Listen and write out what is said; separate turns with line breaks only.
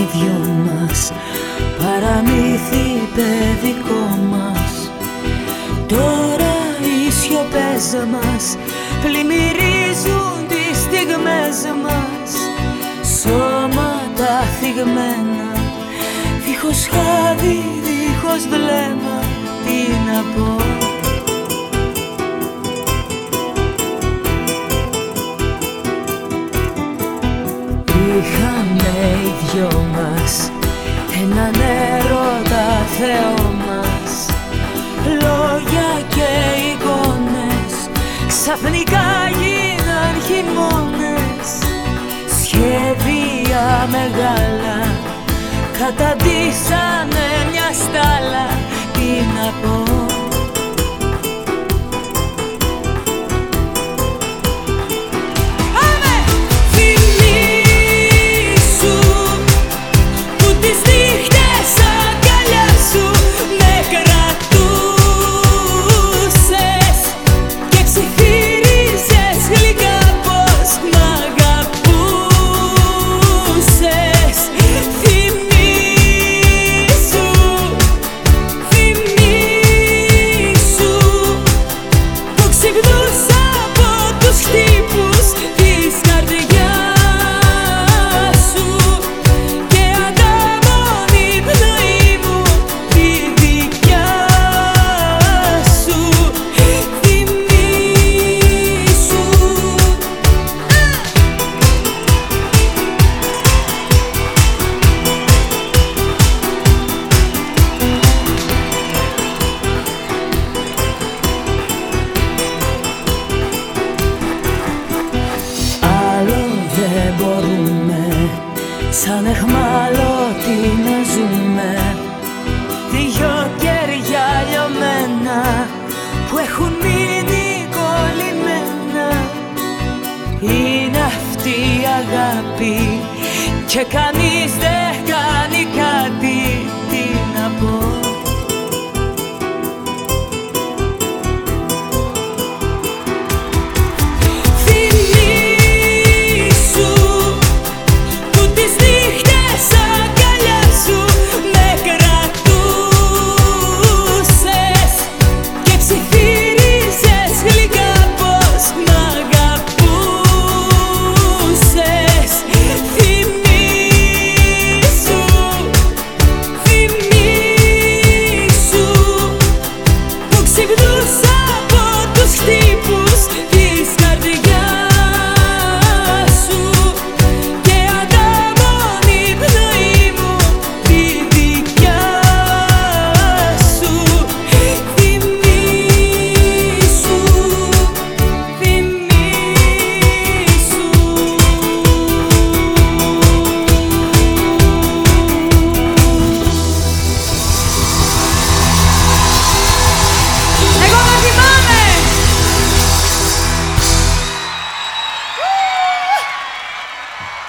Οι δυο μας. Παραμύθι παιδικό μας. Τώρα οι σιωπές μας Πλημμυρίζουν τις στιγμές μας. Σώματα θυγμένα Δίχως χάδι, δίχως βλέμμα Τι να πω ξαφνικά γίναν χειμώνες. Σχέδια μεγάλα καταντήσανε μια στάλα. Τι να πω Σαν εχμαλώτη να ζούμε. Δυο κέρια λιωμένα Που έχουν μείνει κολλημένα. Είναι αυτή η αγάπη Και κανείς δεν